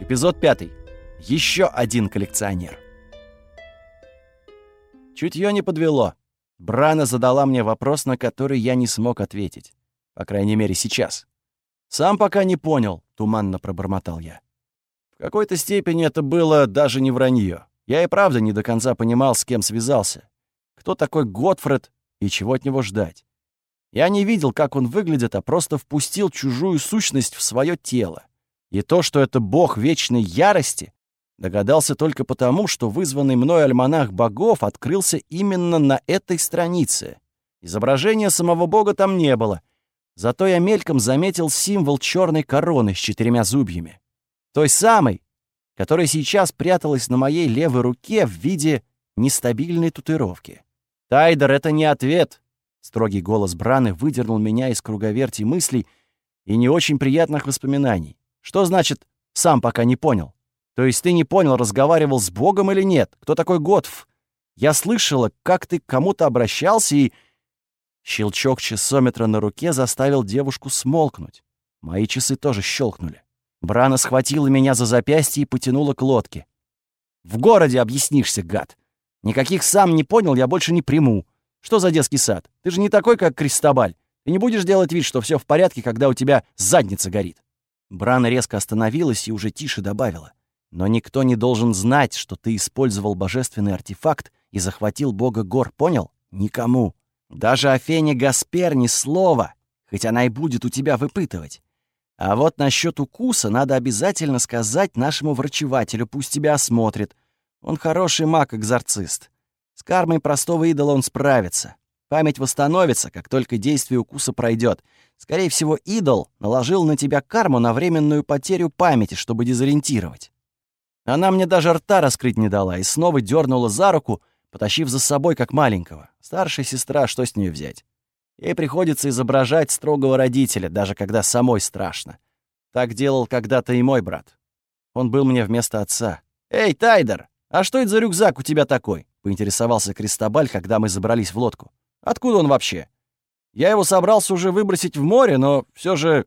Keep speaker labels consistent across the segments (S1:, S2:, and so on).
S1: Эпизод пятый. Еще один коллекционер. Чутье не подвело. Брана задала мне вопрос, на который я не смог ответить. По крайней мере, сейчас. «Сам пока не понял», — туманно пробормотал я. В какой-то степени это было даже не вранье. Я и правда не до конца понимал, с кем связался. Кто такой Готфред и чего от него ждать. Я не видел, как он выглядит, а просто впустил чужую сущность в свое тело. И то, что это бог вечной ярости, догадался только потому, что вызванный мной альманах богов открылся именно на этой странице. Изображения самого бога там не было, зато я мельком заметил символ черной короны с четырьмя зубьями. Той самой, которая сейчас пряталась на моей левой руке в виде нестабильной татуировки. «Тайдер, это не ответ!» Строгий голос Браны выдернул меня из круговерти мыслей и не очень приятных воспоминаний. Что значит «сам пока не понял»? То есть ты не понял, разговаривал с Богом или нет? Кто такой Готф? Я слышала, как ты к кому-то обращался и... Щелчок часометра на руке заставил девушку смолкнуть. Мои часы тоже щелкнули. Брана схватила меня за запястье и потянула к лодке. «В городе объяснишься, гад! Никаких сам не понял, я больше не приму. Что за детский сад? Ты же не такой, как Кристобаль. Ты не будешь делать вид, что все в порядке, когда у тебя задница горит». Брана резко остановилась и уже тише добавила. «Но никто не должен знать, что ты использовал божественный артефакт и захватил бога гор, понял? Никому. Даже Афене Гаспер ни слова, хоть она и будет у тебя выпытывать. А вот насчет укуса надо обязательно сказать нашему врачевателю, пусть тебя осмотрит. Он хороший маг-экзорцист. С кармой простого идола он справится. Память восстановится, как только действие укуса пройдет. Скорее всего, идол наложил на тебя карму на временную потерю памяти, чтобы дезориентировать. Она мне даже рта раскрыть не дала и снова дернула за руку, потащив за собой как маленького. Старшая сестра, что с нее взять? Ей приходится изображать строгого родителя, даже когда самой страшно. Так делал когда-то и мой брат. Он был мне вместо отца. «Эй, Тайдер, а что это за рюкзак у тебя такой?» — поинтересовался Кристобаль, когда мы забрались в лодку. «Откуда он вообще?» Я его собрался уже выбросить в море, но все же...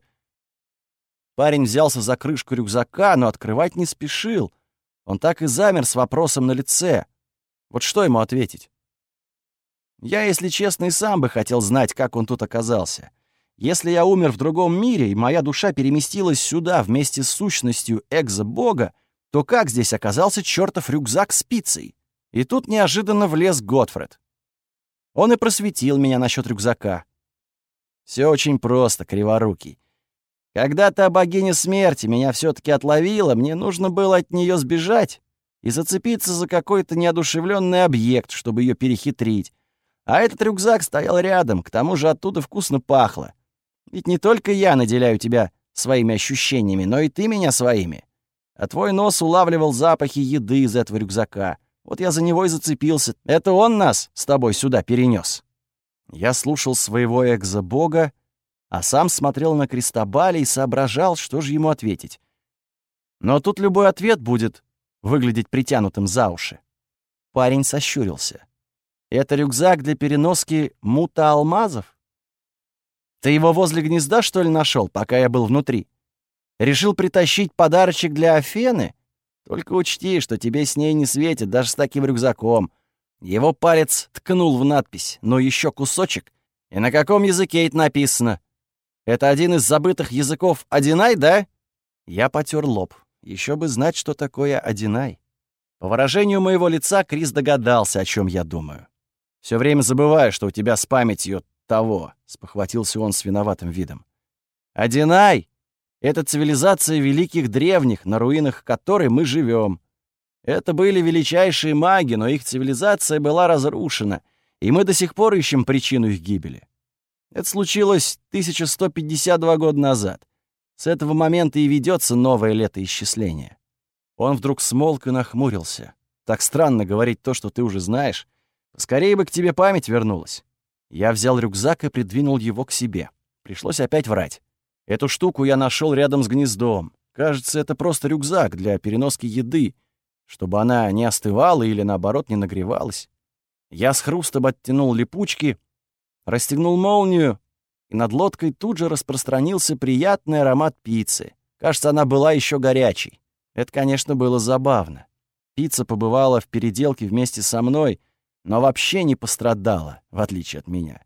S1: Парень взялся за крышку рюкзака, но открывать не спешил. Он так и замер с вопросом на лице. Вот что ему ответить? Я, если честно, и сам бы хотел знать, как он тут оказался. Если я умер в другом мире, и моя душа переместилась сюда вместе с сущностью экзо-бога, то как здесь оказался чертов рюкзак с пиццей? И тут неожиданно влез Готфред. Он и просветил меня насчет рюкзака. Все очень просто, криворукий. Когда-то богиня смерти меня все таки отловила, мне нужно было от нее сбежать и зацепиться за какой-то неодушевленный объект, чтобы ее перехитрить. А этот рюкзак стоял рядом, к тому же оттуда вкусно пахло. Ведь не только я наделяю тебя своими ощущениями, но и ты меня своими. А твой нос улавливал запахи еды из этого рюкзака. Вот я за него и зацепился. Это он нас с тобой сюда перенес. Я слушал своего экзобога, а сам смотрел на Кристобаля и соображал, что же ему ответить. Но тут любой ответ будет выглядеть притянутым за уши. Парень сощурился. «Это рюкзак для переноски мута алмазов? Ты его возле гнезда, что ли, нашел, пока я был внутри? Решил притащить подарочек для Афены? Только учти, что тебе с ней не светит, даже с таким рюкзаком. Его палец ткнул в надпись «но еще кусочек». И на каком языке это написано? Это один из забытых языков Одинай, да? Я потер лоб. Еще бы знать, что такое Одинай. По выражению моего лица Крис догадался, о чем я думаю. Все время забываю, что у тебя с памятью того, спохватился он с виноватым видом. Одинай — это цивилизация великих древних, на руинах которой мы живем. Это были величайшие маги, но их цивилизация была разрушена, и мы до сих пор ищем причину их гибели. Это случилось 1152 года назад. С этого момента и ведется новое летоисчисление. Он вдруг смолк и нахмурился. Так странно говорить то, что ты уже знаешь. Скорее бы к тебе память вернулась. Я взял рюкзак и придвинул его к себе. Пришлось опять врать. Эту штуку я нашел рядом с гнездом. Кажется, это просто рюкзак для переноски еды, чтобы она не остывала или, наоборот, не нагревалась. Я с хрустом оттянул липучки, расстегнул молнию, и над лодкой тут же распространился приятный аромат пиццы. Кажется, она была еще горячей. Это, конечно, было забавно. Пицца побывала в переделке вместе со мной, но вообще не пострадала, в отличие от меня.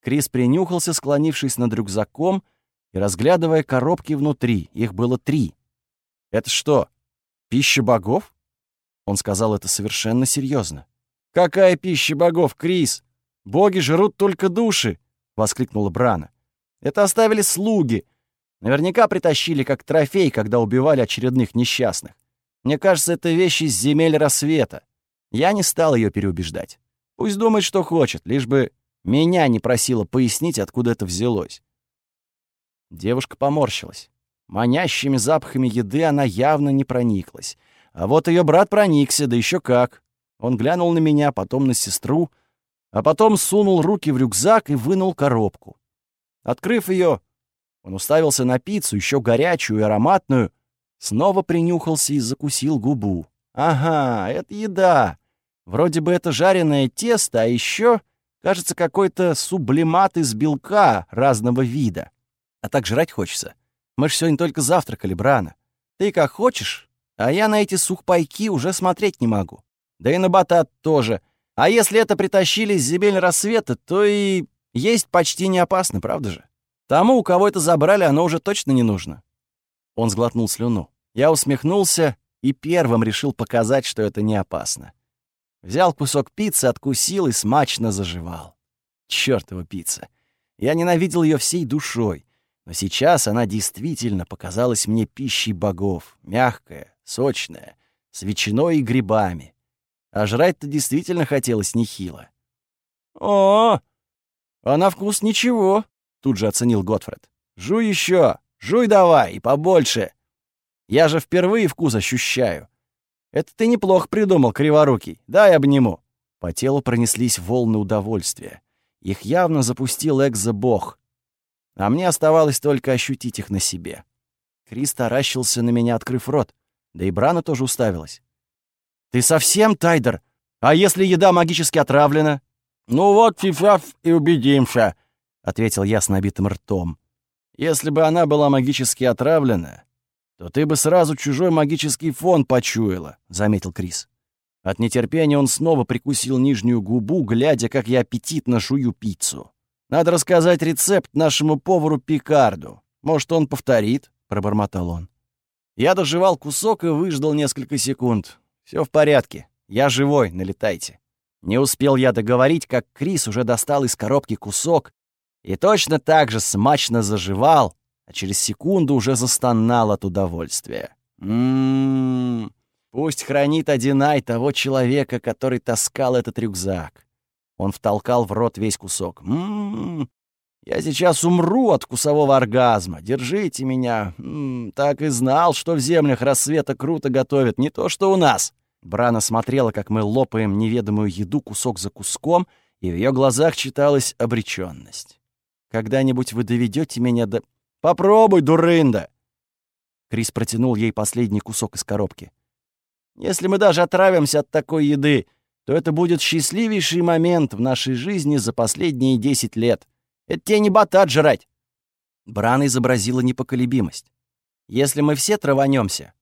S1: Крис принюхался, склонившись над рюкзаком и разглядывая коробки внутри. Их было три. «Это что, пища богов?» Он сказал это совершенно серьезно. «Какая пища богов, Крис? Боги жрут только души!» — воскликнула Брана. «Это оставили слуги. Наверняка притащили как трофей, когда убивали очередных несчастных. Мне кажется, это вещь из земель рассвета. Я не стал ее переубеждать. Пусть думает, что хочет, лишь бы меня не просила пояснить, откуда это взялось. Девушка поморщилась. Манящими запахами еды она явно не прониклась. А вот ее брат проникся, да еще как. Он глянул на меня, потом на сестру, а потом сунул руки в рюкзак и вынул коробку. Открыв ее, он уставился на пиццу, еще горячую и ароматную, снова принюхался и закусил губу. «Ага, это еда. Вроде бы это жареное тесто, а еще, кажется, какой-то сублимат из белка разного вида. А так жрать хочется. Мы ж сегодня только завтракали, Брана. Ты как хочешь, а я на эти сухпайки уже смотреть не могу. Да и на батат тоже. А если это притащили с земель рассвета, то и есть почти не опасно, правда же? Тому, у кого это забрали, оно уже точно не нужно. Он сглотнул слюну. Я усмехнулся и первым решил показать, что это не опасно. Взял кусок пиццы, откусил и смачно заживал. Чёртова пицца. Я ненавидел ее всей душой. Но сейчас она действительно показалась мне пищей богов. Мягкая, сочная, с ветчиной и грибами. А жрать-то действительно хотелось нехило. «О, а на вкус ничего», — тут же оценил Готфред. «Жуй еще, жуй давай, и побольше. Я же впервые вкус ощущаю. Это ты неплохо придумал, криворукий. Дай обниму». По телу пронеслись волны удовольствия. Их явно запустил экзо-бог. А мне оставалось только ощутить их на себе. Крис таращился на меня, открыв рот. Да и Брана тоже уставилась. «Ты совсем, Тайдер? А если еда магически отравлена?» «Ну вот сейчас и убедимся», — ответил я с набитым ртом. «Если бы она была магически отравлена, то ты бы сразу чужой магический фон почуяла», — заметил Крис. От нетерпения он снова прикусил нижнюю губу, глядя, как я аппетитно жую пиццу. «Надо рассказать рецепт нашему повару Пикарду. Может, он повторит?» — пробормотал он. Я доживал кусок и выждал несколько секунд. Все в порядке. Я живой, налетайте». Не успел я договорить, как Крис уже достал из коробки кусок и точно так же смачно заживал, а через секунду уже застонал от удовольствия. Ммм, пусть хранит Одинай того человека, который таскал этот рюкзак. Он втолкал в рот весь кусок. Ммм, я сейчас умру от вкусового оргазма. Держите меня. Ммм, так и знал, что в землях рассвета круто готовят, не то что у нас. Брана смотрела, как мы лопаем неведомую еду кусок за куском, и в ее глазах читалась обреченность. «Когда-нибудь вы доведете меня до...» Попробуй, дурында!» Крис протянул ей последний кусок из коробки. «Если мы даже отравимся от такой еды, то это будет счастливейший момент в нашей жизни за последние десять лет. Это тебе не батат жрать!» Брана изобразила непоколебимость. «Если мы все траванемся,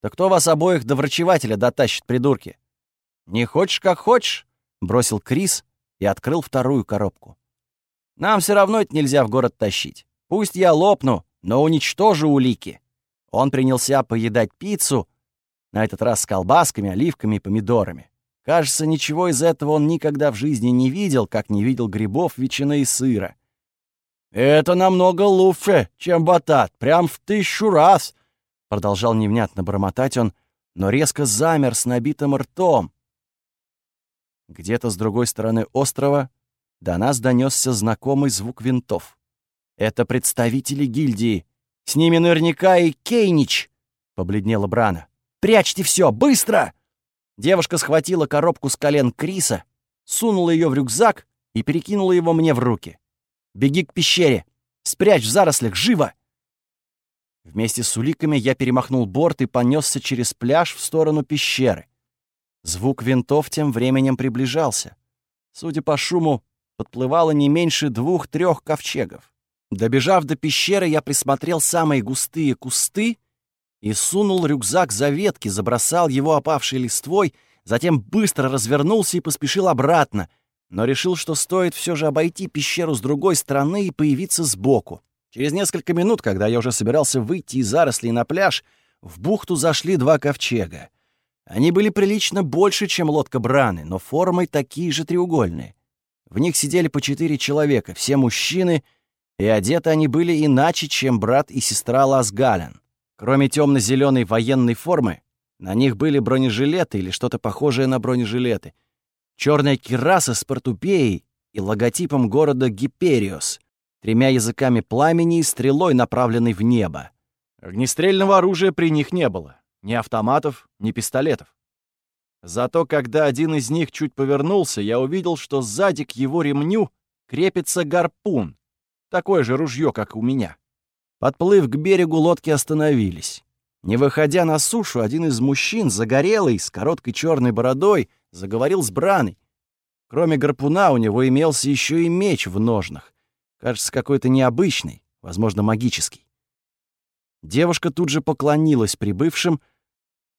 S1: то кто вас обоих до врачевателя дотащит, придурки?» «Не хочешь, как хочешь», — бросил Крис и открыл вторую коробку. «Нам все равно это нельзя в город тащить. Пусть я лопну, но уничтожу улики. Он принялся поедать пиццу, на этот раз с колбасками, оливками и помидорами. Кажется, ничего из этого он никогда в жизни не видел, как не видел грибов, ветчины и сыра. «Это намного лучше, чем батат, прям в тысячу раз!» Продолжал невнятно бормотать он, но резко замер с набитым ртом. Где-то с другой стороны острова до нас донесся знакомый звук винтов. «Это представители гильдии. С ними наверняка и Кейнич!» — побледнела Брана. «Прячьте все, быстро!» Девушка схватила коробку с колен Криса, сунула ее в рюкзак и перекинула его мне в руки. «Беги к пещере! Спрячь в зарослях! Живо!» Вместе с уликами я перемахнул борт и понесся через пляж в сторону пещеры. Звук винтов тем временем приближался. Судя по шуму, подплывало не меньше двух-трех ковчегов. Добежав до пещеры, я присмотрел самые густые кусты и сунул рюкзак за ветки, забросал его опавшей листвой, затем быстро развернулся и поспешил обратно, но решил, что стоит все же обойти пещеру с другой стороны и появиться сбоку. Через несколько минут, когда я уже собирался выйти из зарослей на пляж, в бухту зашли два ковчега. Они были прилично больше, чем лодка Браны, но формой такие же треугольные. В них сидели по четыре человека, все мужчины, и одеты они были иначе, чем брат и сестра Ласгален. Кроме темно-зеленой военной формы, на них были бронежилеты или что-то похожее на бронежилеты, черная кираса с портупеей и логотипом города Гипериос, тремя языками пламени и стрелой, направленной в небо. Огнестрельного оружия при них не было. Ни автоматов, ни пистолетов. Зато когда один из них чуть повернулся, я увидел, что сзади к его ремню крепится гарпун. Такое же ружье, как у меня. Подплыв к берегу, лодки остановились. Не выходя на сушу, один из мужчин, загорелый, с короткой черной бородой, заговорил с Браной. Кроме гарпуна у него имелся еще и меч в ножнах. Кажется, какой-то необычный, возможно, магический. Девушка тут же поклонилась прибывшим,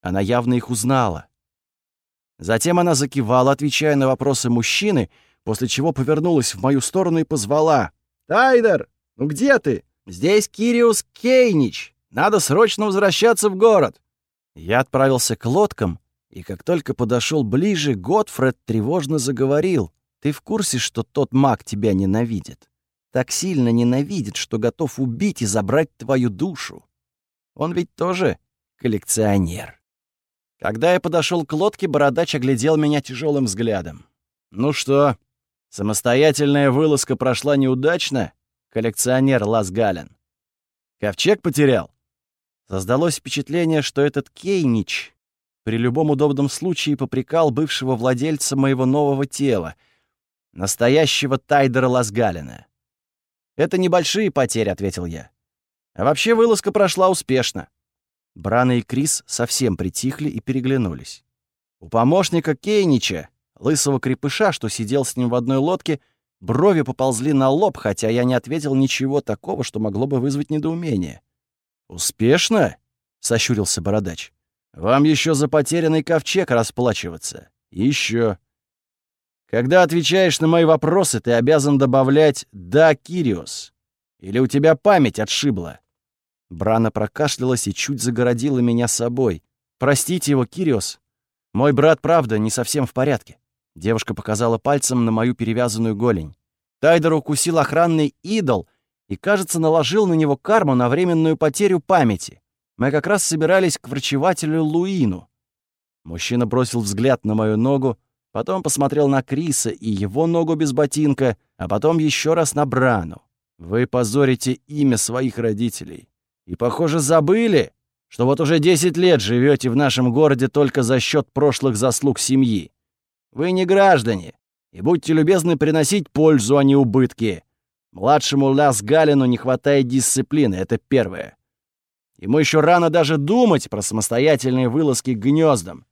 S1: она явно их узнала. Затем она закивала, отвечая на вопросы мужчины, после чего повернулась в мою сторону и позвала. «Тайдер, ну где ты? Здесь Кириус Кейнич. Надо срочно возвращаться в город». Я отправился к лодкам, и как только подошел ближе, Готфред тревожно заговорил. «Ты в курсе, что тот маг тебя ненавидит? Так сильно ненавидит, что готов убить и забрать твою душу. Он ведь тоже коллекционер». Когда я подошел к лодке, бородач оглядел меня тяжелым взглядом. «Ну что, самостоятельная вылазка прошла неудачно, коллекционер Лас Гален? Ковчег потерял?» Создалось впечатление, что этот Кейнич при любом удобном случае попрекал бывшего владельца моего нового тела, настоящего Тайдера Ласгалина. «Это небольшие потери», — ответил я. «А вообще вылазка прошла успешно. Брана и Крис совсем притихли и переглянулись. У помощника Кейнича, лысого крепыша, что сидел с ним в одной лодке, брови поползли на лоб, хотя я не ответил ничего такого, что могло бы вызвать недоумение. «Успешно?» — сощурился бородач. «Вам еще за потерянный ковчег расплачиваться. Еще. Когда отвечаешь на мои вопросы, ты обязан добавлять «да, Кириос». Или у тебя память отшибла?» Брана прокашлялась и чуть загородила меня собой. «Простите его, Кириос. Мой брат, правда, не совсем в порядке». Девушка показала пальцем на мою перевязанную голень. Тайдер укусил охранный идол и, кажется, наложил на него карму на временную потерю памяти. Мы как раз собирались к врачевателю Луину. Мужчина бросил взгляд на мою ногу, потом посмотрел на Криса и его ногу без ботинка, а потом еще раз на Брану. «Вы позорите имя своих родителей. И, похоже, забыли, что вот уже 10 лет живете в нашем городе только за счет прошлых заслуг семьи. Вы не граждане, и будьте любезны приносить пользу, а не убытки. Младшему Лас Галину не хватает дисциплины, это первое. Ему еще рано даже думать про самостоятельные вылазки к гнездам.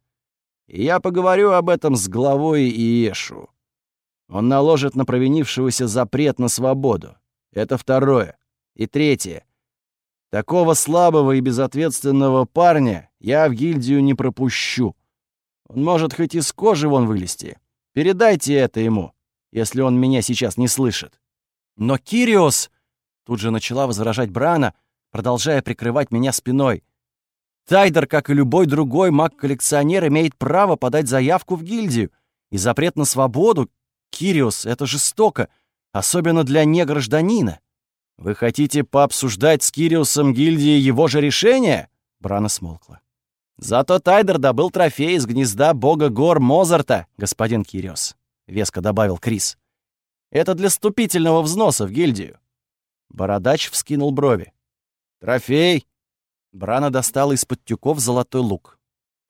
S1: И я поговорю об этом с главой Иешу. Он наложит на провинившегося запрет на свободу. Это второе. И третье. Такого слабого и безответственного парня я в гильдию не пропущу. Он может хоть из кожи вон вылезти. Передайте это ему, если он меня сейчас не слышит. Но Кириос... Тут же начала возражать Брана, продолжая прикрывать меня спиной. Тайдер, как и любой другой маг-коллекционер, имеет право подать заявку в гильдию. И запрет на свободу, Кириос, это жестоко, особенно для негражданина. «Вы хотите пообсуждать с Кириусом гильдии его же решение?» Брана смолкла. «Зато Тайдер добыл трофей из гнезда бога гор Мозарта, господин Кириус», — веско добавил Крис. «Это для вступительного взноса в гильдию». Бородач вскинул брови. «Трофей?» Брана достала из-под тюков золотой лук.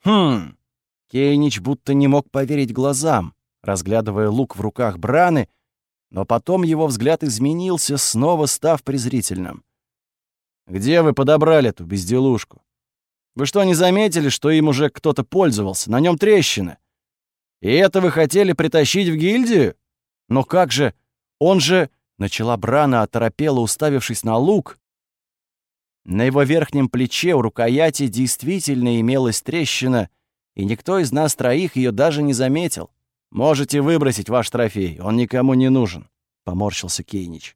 S1: «Хм...» Кейнич будто не мог поверить глазам, разглядывая лук в руках Браны но потом его взгляд изменился, снова став презрительным. «Где вы подобрали эту безделушку? Вы что, не заметили, что им уже кто-то пользовался? На нем трещина. И это вы хотели притащить в гильдию? Но как же? Он же...» — начала Брана, оторопела, уставившись на лук. На его верхнем плече у рукояти действительно имелась трещина, и никто из нас троих ее даже не заметил. «Можете выбросить ваш трофей, он никому не нужен», — поморщился Кейнич.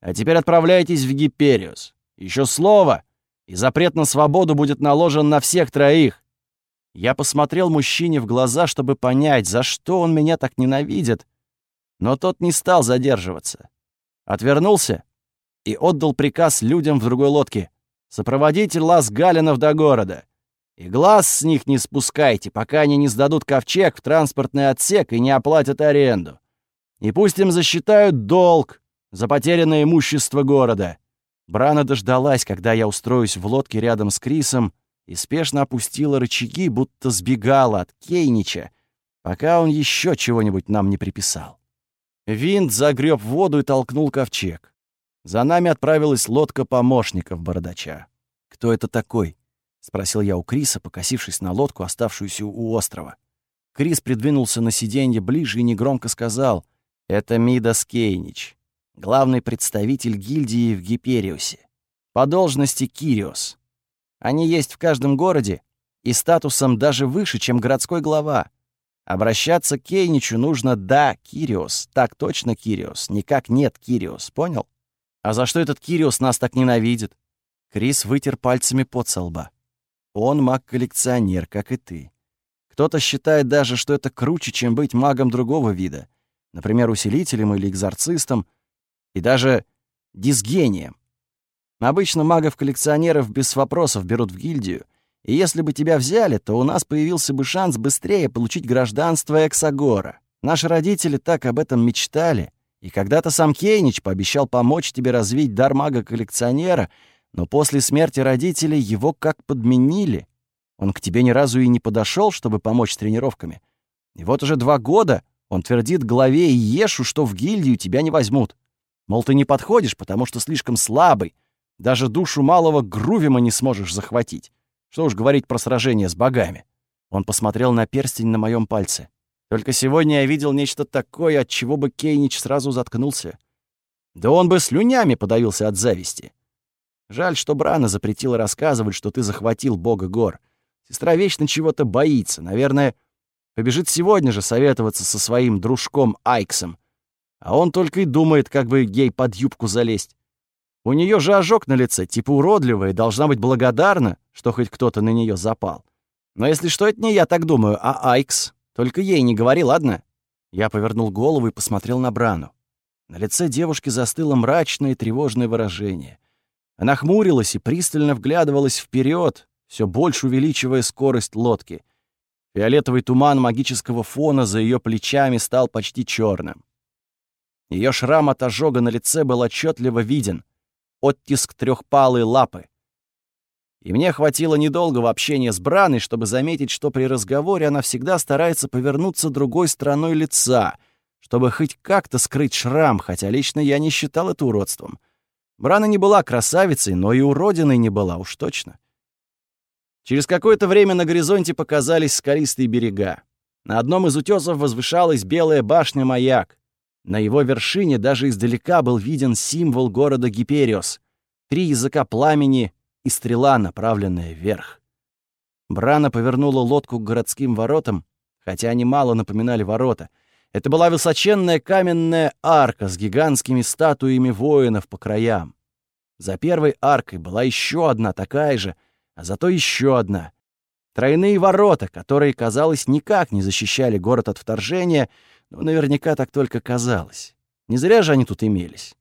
S1: «А теперь отправляйтесь в Гипериус. Еще слово, и запрет на свободу будет наложен на всех троих». Я посмотрел мужчине в глаза, чтобы понять, за что он меня так ненавидит, но тот не стал задерживаться. Отвернулся и отдал приказ людям в другой лодке. «Сопроводите лаз Галинов до города. И глаз с них не спускайте, пока они не сдадут ковчег в транспортный отсек и не оплатят аренду. И пусть им засчитают долг за потерянное имущество города». Брана дождалась, когда я устроюсь в лодке рядом с Крисом, и спешно опустила рычаги, будто сбегала от Кейнича, пока он еще чего-нибудь нам не приписал. Винт загреб воду и толкнул ковчег. За нами отправилась лодка помощников бородача. «Кто это такой?» — спросил я у Криса, покосившись на лодку, оставшуюся у острова. Крис придвинулся на сиденье ближе и негромко сказал, «Это Мидас Кейнич, главный представитель гильдии в Гипериусе. По должности Кириос. Они есть в каждом городе и статусом даже выше, чем городской глава. Обращаться к Кейничу нужно «да, Кириос», так точно Кириос, никак нет Кириос, понял? А за что этот Кириос нас так ненавидит? Крис вытер пальцами под со лба. Он маг-коллекционер, как и ты. Кто-то считает даже, что это круче, чем быть магом другого вида. Например, усилителем или экзорцистом. И даже дисгением. Обычно магов-коллекционеров без вопросов берут в гильдию. И если бы тебя взяли, то у нас появился бы шанс быстрее получить гражданство Эксагора. Наши родители так об этом мечтали. И когда-то сам Кейнич пообещал помочь тебе развить дар мага-коллекционера, но после смерти родителей его как подменили. Он к тебе ни разу и не подошел, чтобы помочь с тренировками. И вот уже два года он твердит главе и Ешу, что в гильдию тебя не возьмут. Мол, ты не подходишь, потому что слишком слабый, даже душу малого Грувима не сможешь захватить. Что уж говорить про сражение с богами. Он посмотрел на перстень на моем пальце. Только сегодня я видел нечто такое, от чего бы Кейнич сразу заткнулся. Да он бы слюнями подавился от зависти. Жаль, что Брана запретила рассказывать, что ты захватил бога гор. Сестра вечно чего-то боится. Наверное, побежит сегодня же советоваться со своим дружком Айксом. А он только и думает, как бы ей под юбку залезть. У нее же ожог на лице, типа уродливая, должна быть благодарна, что хоть кто-то на нее запал. Но если что, это не я так думаю, а Айкс. Только ей не говори, ладно?» Я повернул голову и посмотрел на Брану. На лице девушки застыло мрачное и тревожное выражение. Она хмурилась и пристально вглядывалась вперед, все больше увеличивая скорость лодки. Фиолетовый туман магического фона за ее плечами стал почти черным. Ее шрам от ожога на лице был отчетливо виден оттиск трехпалой лапы. И мне хватило недолгого общения с Браной, чтобы заметить, что при разговоре она всегда старается повернуться другой стороной лица, чтобы хоть как-то скрыть шрам, хотя лично я не считал это уродством. Брана не была красавицей, но и уродиной не была, уж точно. Через какое-то время на горизонте показались скалистые берега. На одном из утесов возвышалась белая башня-маяк. На его вершине даже издалека был виден символ города Гипериос — три языка пламени и стрела, направленная вверх. Брана повернула лодку к городским воротам, хотя они мало напоминали ворота. Это была высоченная каменная арка с гигантскими статуями воинов по краям. За первой аркой была еще одна такая же, а зато еще одна. Тройные ворота, которые, казалось, никак не защищали город от вторжения — но наверняка так только казалось. Не зря же они тут имелись.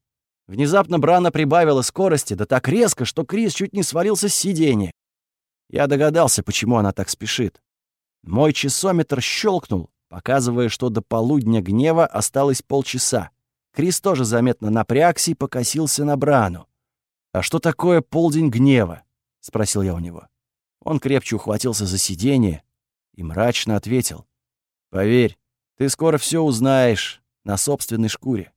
S1: Внезапно Брана прибавила скорости, да так резко, что Крис чуть не свалился с сиденья. Я догадался, почему она так спешит. Мой часометр щелкнул, показывая, что до полудня гнева осталось полчаса. Крис тоже заметно напрягся и покосился на Брану. «А что такое полдень гнева?» — спросил я у него. Он крепче ухватился за сиденье и мрачно ответил. «Поверь, ты скоро все узнаешь на собственной шкуре.